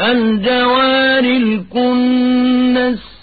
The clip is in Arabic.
الْجَوَارِ الْكُنَّسِ